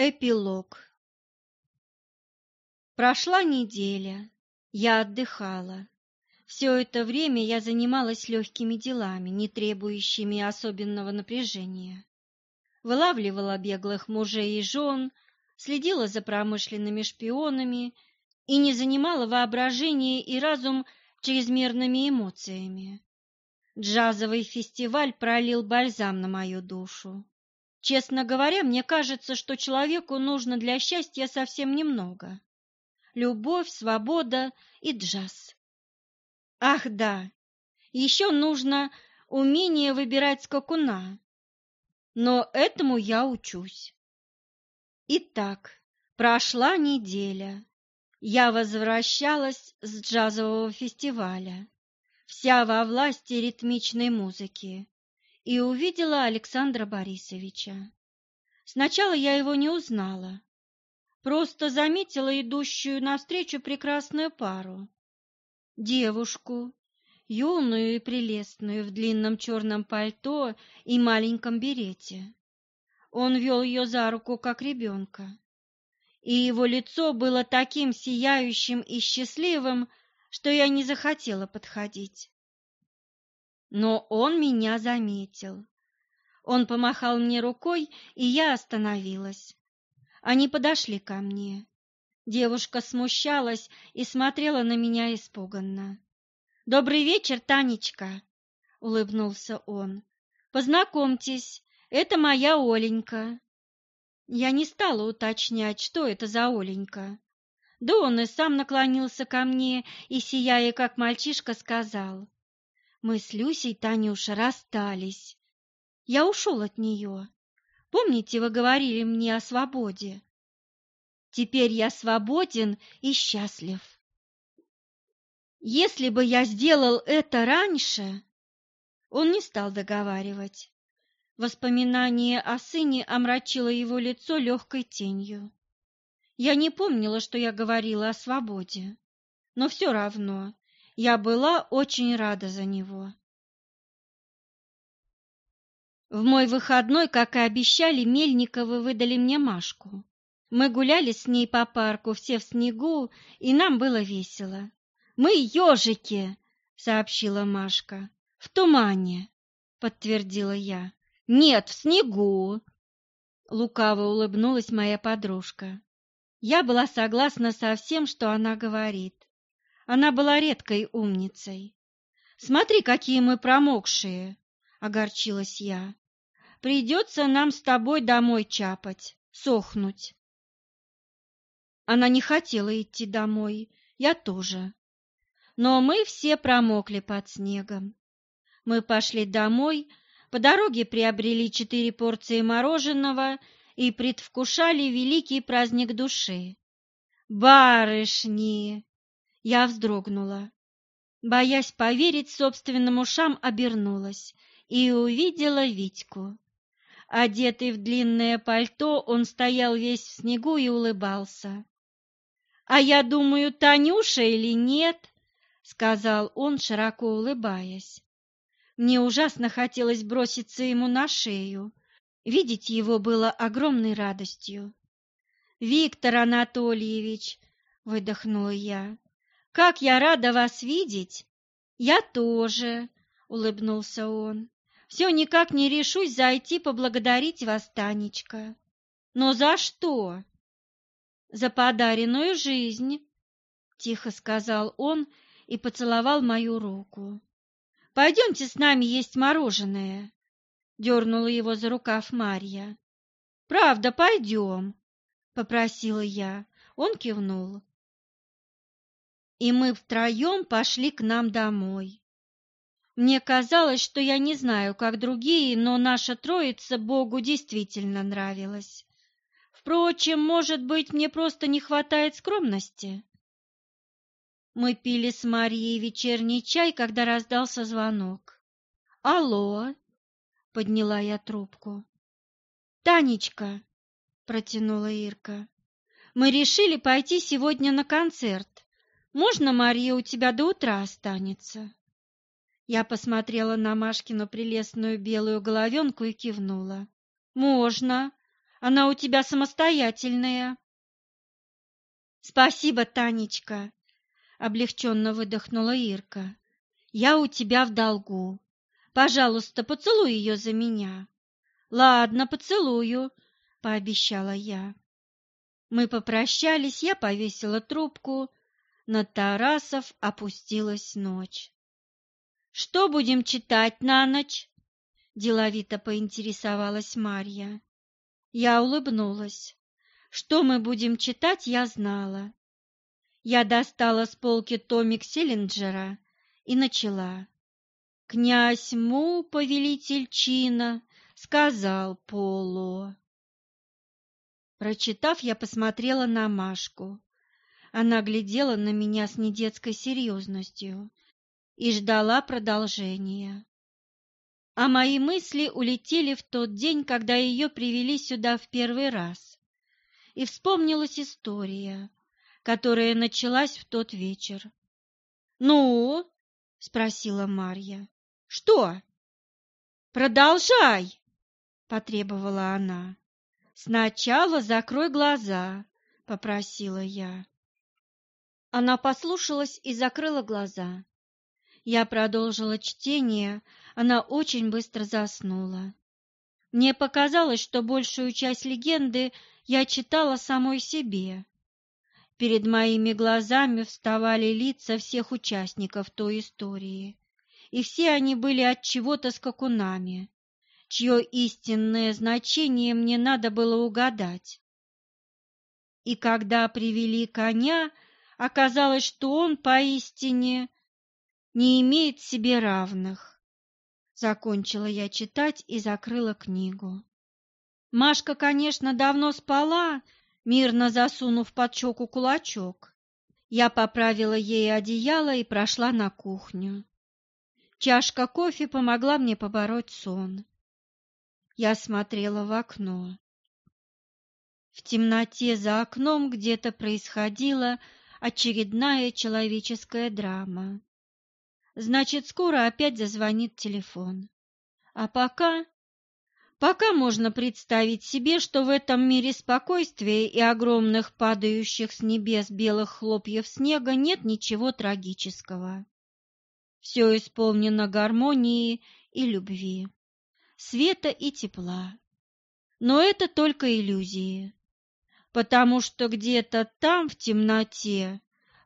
Эпилог Прошла неделя, я отдыхала. Все это время я занималась легкими делами, не требующими особенного напряжения. Вылавливала беглых мужей и жен, следила за промышленными шпионами и не занимала воображение и разум чрезмерными эмоциями. Джазовый фестиваль пролил бальзам на мою душу. Честно говоря, мне кажется, что человеку нужно для счастья совсем немного. Любовь, свобода и джаз. Ах, да, еще нужно умение выбирать скакуна. Но этому я учусь. Итак, прошла неделя. Я возвращалась с джазового фестиваля, вся во власти ритмичной музыки и увидела Александра Борисовича. Сначала я его не узнала, просто заметила идущую навстречу прекрасную пару. Девушку, юную и прелестную в длинном черном пальто и маленьком берете. Он вел ее за руку, как ребенка, и его лицо было таким сияющим и счастливым, что я не захотела подходить. Но он меня заметил. Он помахал мне рукой, и я остановилась. Они подошли ко мне. Девушка смущалась и смотрела на меня испуганно. «Добрый вечер, Танечка!» — улыбнулся он. «Познакомьтесь, это моя Оленька». Я не стала уточнять, что это за Оленька. Да он и сам наклонился ко мне и, сияя как мальчишка, сказал. Мы с Люсей, Танюша, расстались. Я ушел от нее. Помните, вы говорили мне о свободе? Теперь я свободен и счастлив. Если бы я сделал это раньше, он не стал договаривать. Воспоминание о сыне омрачило его лицо легкой тенью. Я не помнила, что я говорила о свободе, но все равно я была очень рада за него. В мой выходной, как и обещали, Мельниковы выдали мне Машку. Мы гуляли с ней по парку, все в снегу, и нам было весело. «Мы ежики!» — сообщила Машка. «В тумане!» — подтвердила я. «Нет, в снегу!» Лукаво улыбнулась моя подружка. Я была согласна со всем, что она говорит. Она была редкой умницей. «Смотри, какие мы промокшие!» — огорчилась я. «Придется нам с тобой домой чапать, сохнуть». Она не хотела идти домой, я тоже. Но мы все промокли под снегом. Мы пошли домой, по дороге приобрели четыре порции мороженого и предвкушали великий праздник души. «Барышни!» Я вздрогнула. Боясь поверить собственным ушам, обернулась и увидела Витьку. Одетый в длинное пальто, он стоял весь в снегу и улыбался. «А я думаю, Танюша или нет?» — сказал он, широко улыбаясь. Мне ужасно хотелось броситься ему на шею. Видеть его было огромной радостью. «Виктор Анатольевич!» — выдохнула я. Как я рада вас видеть!» «Я тоже», — улыбнулся он. «Все никак не решусь зайти поблагодарить вас, Танечка». «Но за что?» «За подаренную жизнь», — тихо сказал он и поцеловал мою руку. «Пойдемте с нами есть мороженое», — дернула его за рукав Марья. «Правда, пойдем», — попросила я. Он кивнул и мы втроем пошли к нам домой. Мне казалось, что я не знаю, как другие, но наша троица Богу действительно нравилась. Впрочем, может быть, мне просто не хватает скромности. Мы пили с Марией вечерний чай, когда раздался звонок. «Алло!» — подняла я трубку. «Танечка!» — протянула Ирка. «Мы решили пойти сегодня на концерт. Можно, Мария, у тебя до утра останется?» Я посмотрела на Машкину прелестную белую головенку и кивнула. «Можно. Она у тебя самостоятельная. Спасибо, Танечка, облегченно выдохнула Ирка. Я у тебя в долгу. Пожалуйста, поцелуй ее за меня. Ладно, поцелую, пообещала я. Мы попрощались, я повесила трубку, на Тарасов опустилась ночь. Что будем читать на ночь? деловито поинтересовалась Марья. Я улыбнулась. Что мы будем читать, я знала. Я достала с полки томик Селлинджера и начала. Князь Му, повелитель чина, сказал Полу. Прочитав, я посмотрела на Машку. Она глядела на меня с недетской серьезностью и ждала продолжения. А мои мысли улетели в тот день, когда ее привели сюда в первый раз. И вспомнилась история, которая началась в тот вечер. «Ну?» — спросила Марья. Что? Продолжай, потребовала она. Сначала закрой глаза, попросила я. Она послушалась и закрыла глаза. Я продолжила чтение, она очень быстро заснула. Мне показалось, что большую часть легенды я читала самой себе. Перед моими глазами вставали лица всех участников той истории и все они были от чего-то скакунами, чье истинное значение мне надо было угадать. И когда привели коня, оказалось, что он поистине не имеет себе равных. Закончила я читать и закрыла книгу. Машка, конечно, давно спала, мирно засунув под щеку кулачок. Я поправила ей одеяло и прошла на кухню. Чашка кофе помогла мне побороть сон. Я смотрела в окно. В темноте за окном где-то происходила очередная человеческая драма. Значит, скоро опять зазвонит телефон. А пока... Пока можно представить себе, что в этом мире спокойствия и огромных падающих с небес белых хлопьев снега нет ничего трагического. Все исполнено гармонии и любви, света и тепла. Но это только иллюзии, потому что где-то там, в темноте,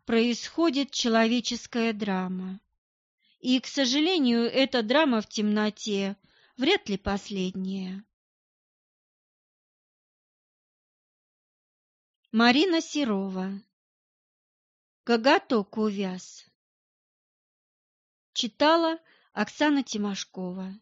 происходит человеческая драма. И, к сожалению, эта драма в темноте вряд ли последняя. Марина Серова Коготок увяз Читала Оксана Тимошкова